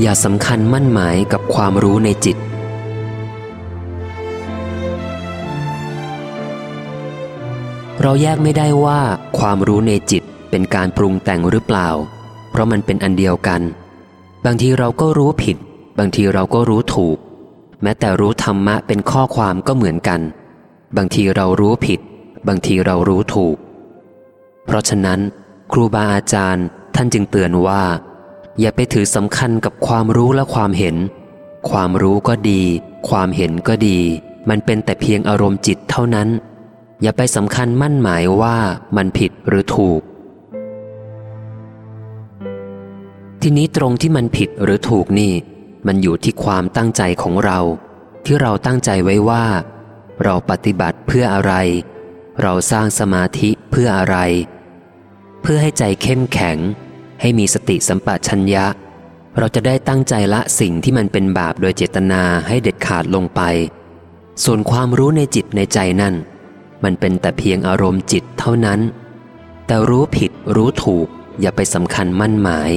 อย่าสำคัญมั่นหมายกับความรู้ในจิต เราแยกไม่ได้ว่าความรู้ในจิตเป็นการปรุงแต่งหรือเปล่า เพราะมันเป็นอันเดียวกัน บางทีเราก็รู้ผิด บางทีเราก็รู้ถูก แม้แต่รู้ธรรมะเป็นข้อความก็เหมือนกัน บางทีเรารู้ผิด บางทีเรารู้ถูก เพราะฉะนั้น ครูบาอาจารย์ท่านจึงเตือนว่า อย่าไปถือสำคัญกับความรู้และความเห็น ความรู้ก็ดี ความเห็นก็ดี มันเป็นแต่เพียงอารมณ์จิตเท่านั้น อย่าไปสำคัญมั่นหมายว่ามันผิดหรือถูก ทีนี้ตรงที่มันผิดหรือถูกนี่ มันอยู่ที่ความตั้งใจของเรา ที่เราตั้งใจไว้ว่า เราปฏิบัติเพื่ออะไร เราสร้างสมาธิเพื่ออะไร เพื่อให้ใจเข้มแข็ง ให้มีสติสัมปชัญญะ เราจะได้ตั้งใจละสิ่งที่มันเป็นบาปโดยเจตนาให้เด็ดขาดลงไป ส่วนความรู้ในจิตในใจนั่น มันเป็นแต่เพียงอารมณ์จิตเท่านั้น แต่รู้ผิดรู้ถูกอย่าไปสำคัญมั่นหมาย